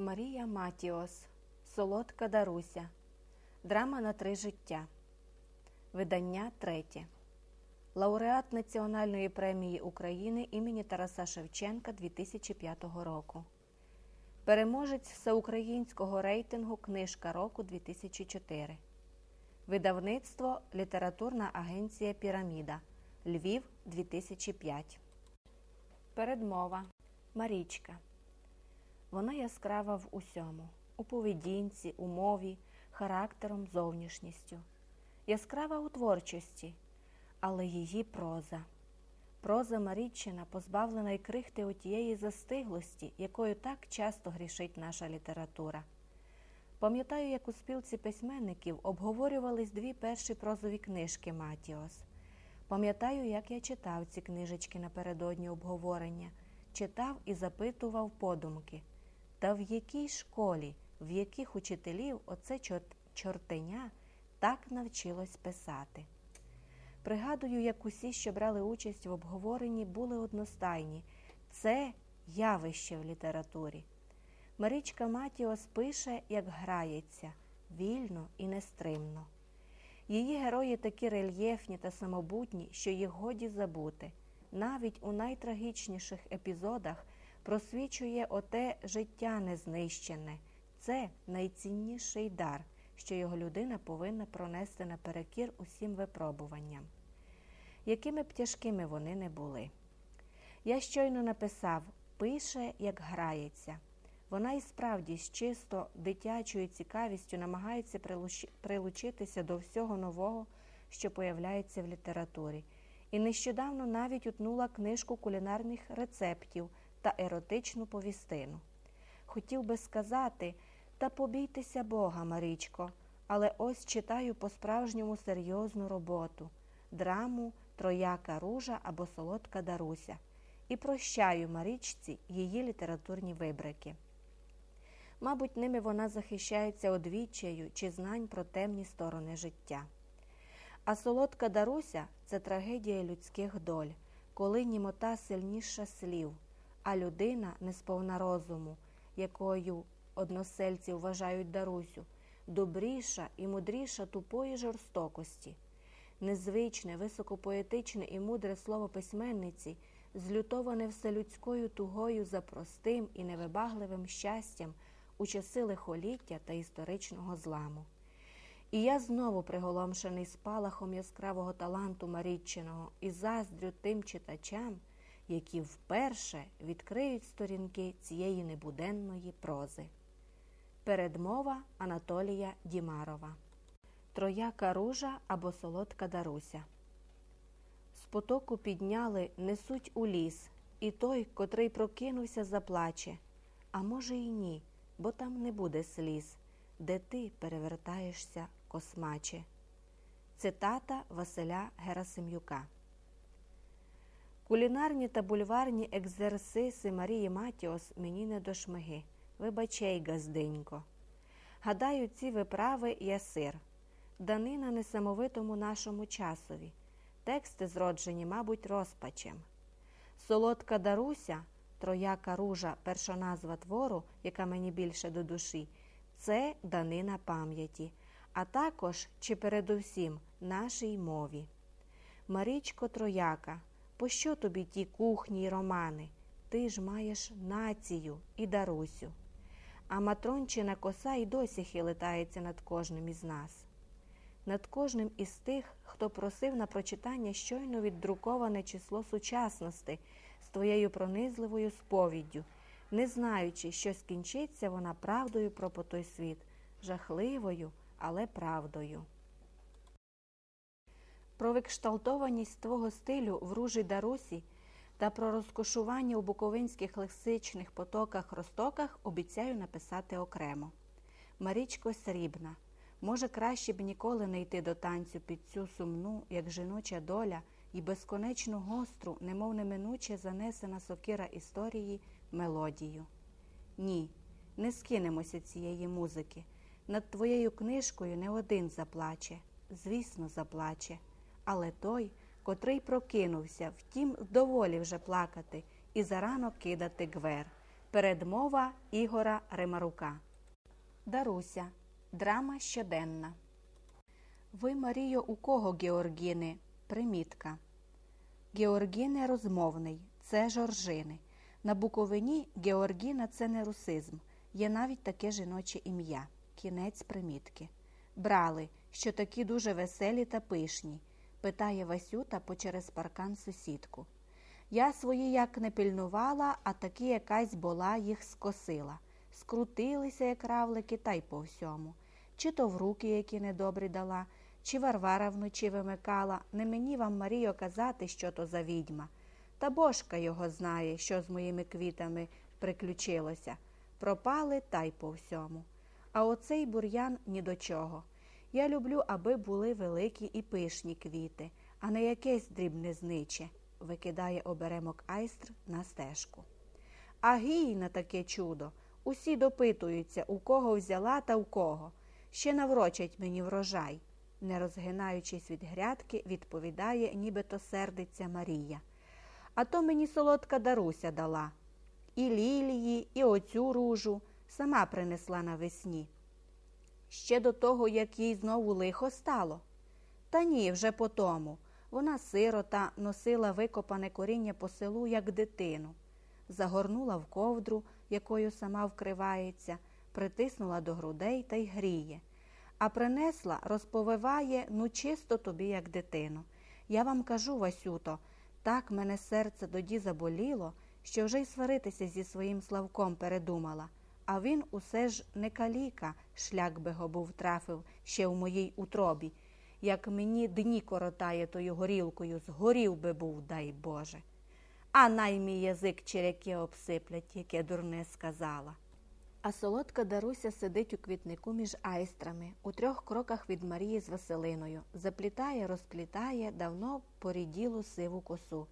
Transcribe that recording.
Марія Матіос Солодка Даруся Драма на три життя. Видання третє. Лауреат Національної премії України імені Тараса Шевченка 2005 року. Переможець всеукраїнського рейтингу Книжка року 2004. Видавництво Літературна агенція Піраміда. Львів 2005. Передмова Марічка. Вона яскрава в усьому у поведінці, у мові, характером, зовнішністю, яскрава у творчості, але її проза. Проза Маріччина позбавлена й крихти отієї застиглості, якою так часто грішить наша література. Пам'ятаю, як у спілці письменників обговорювались дві перші прозові книжки Матіос. Пам'ятаю, як я читав ці книжечки напередодні обговорення, читав і запитував подумки. Та в якій школі, в яких учителів оце чортеня так навчилось писати? Пригадую, як усі, що брали участь в обговоренні, були одностайні це явище в літературі. Марічка Матіос пише, як грається, вільно і нестримно. Її герої такі рельєфні та самобутні, що їх годі забути. Навіть у найтрагічніших епізодах просвічує оте життя незнищене, це найцінніший дар, що його людина повинна пронести наперекір усім випробуванням. Якими б тяжкими вони не були. Я щойно написав пише, як грається. Вона і справді з чисто дитячою цікавістю намагається прилучитися до всього нового, що появляється в літературі, і нещодавно навіть утнула книжку кулінарних рецептів та еротичну повістину. Хотів би сказати та побійтеся Бога, Марічко, але ось читаю по-справжньому серйозну роботу драму Трояка ружа або Солодка Даруся і прощаю Марічці її літературні вибрики. Мабуть, ними вона захищається одвічаю чи знань про темні сторони життя. А солодка Даруся це трагедія людських доль, коли німота сильніша слів, а людина не сповна розуму, якою односельці вважають Дарусю, добріша і мудріша тупої жорстокості. Незвичне, високопоетичне і мудре слово письменниці, злютоване вселюдською тугою за простим і невибагливим щастям у часи лихоліття та історичного зламу. І я знову приголомшений спалахом яскравого таланту Маріччиного і заздрю тим читачам, які вперше відкриють сторінки цієї небуденної прози. Передмова Анатолія Дімарова Трояка ружа або солодка Даруся. З потоку підняли, несуть у ліс, і той, котрий прокинувся, заплаче. А може, й ні, бо там не буде сліз, де ти перевертаєшся, космаче. Цитата Василя Герасим'юка. Кулінарні та бульварні екзерсиси Марії Матіос мені не до шмиги. Вибачай, газденько. Гадаю, ці виправи є сир, данина несамовитому нашому часові. Тексти зроджені, мабуть, розпачем. Солодка Даруся Трояка ружа, перша назва твору, яка мені більше до душі, це данина пам'яті, а також чи передусім нашій мові. Марічко Трояка, пощо тобі ті кухні й романи? Ти ж маєш націю і Дарусю. А матрончина коса й досі хилитається над кожним із нас, над кожним із тих, хто просив на прочитання щойно віддруковане число сучасності з твоєю пронизливою сповіддю, не знаючи, що скінчиться вона правдою про потой світ, жахливою, але правдою. Про викшталтованість твого стилю в ружі Дарусі та про розкошування у буковинських лексичних потоках ростоках обіцяю написати окремо. Марічко срібна, може, краще б ніколи не йти до танцю під цю сумну, як жіноча доля і безконечно гостру, немов неминуче занесена сокира історії мелодію. Ні, не скинемося цієї музики. Над твоєю книжкою не один заплаче, звісно, заплаче, але той, котрий прокинувся, втім, доволі вже плакати і зарано кидати гвер. Передмова Ігора Римарука. Даруся. Драма щоденна. Ви, Маріо, у кого Георгіни? Примітка. Георгіни розмовний. Це жоржини. На Буковині Георгіна це не русизм. Є навіть таке жіноче ім'я. Кінець примітки. Брали, що такі дуже веселі та пишні, питає Васюта по через паркан сусідку. Я свої як не пильнувала, а таки якась була їх скосила. Скрутилися, як равлики, та й по всьому. Чи то в руки, які недобрі дала, чи Варвара вночі вимикала. Не мені вам, Маріо, казати, що то за відьма. Та божка його знає, що з моїми квітами приключилося. Пропали та й по всьому. А оцей бур'ян ні до чого. Я люблю, аби були великі і пишні квіти, а не якесь дрібне зниче, викидає оберемок айстр на стежку. Агій на таке чудо. Усі допитуються, у кого взяла та у кого. Ще наврочать мені врожай, не розгинаючись від грядки, відповідає, нібито сердиться Марія. А то мені солодка Даруся дала. І лілії, і оцю ружу сама принесла навесні. Ще до того, як їй знову лихо стало. Та ні, вже по тому. Вона сирота носила викопане коріння по селу, як дитину, загорнула в ковдру, якою сама вкривається, притиснула до грудей та й гріє. А принесла, розповиває, ну чисто тобі, як дитину. Я вам кажу, Васюто, так мене серце тоді заболіло, що вже й сваритися зі своїм Славком передумала. А він усе ж не каліка, шлях би го був трафив ще в моїй утробі. Як мені дні коротає тою горілкою, згорів би був, дай Боже. А най мій язик черяки обсиплять, яке дурне сказала. А солодка Даруся сидить у квітнику між айстрами, у трьох кроках від Марії з Василиною, заплітає, розплітає давно поріділу сиву косу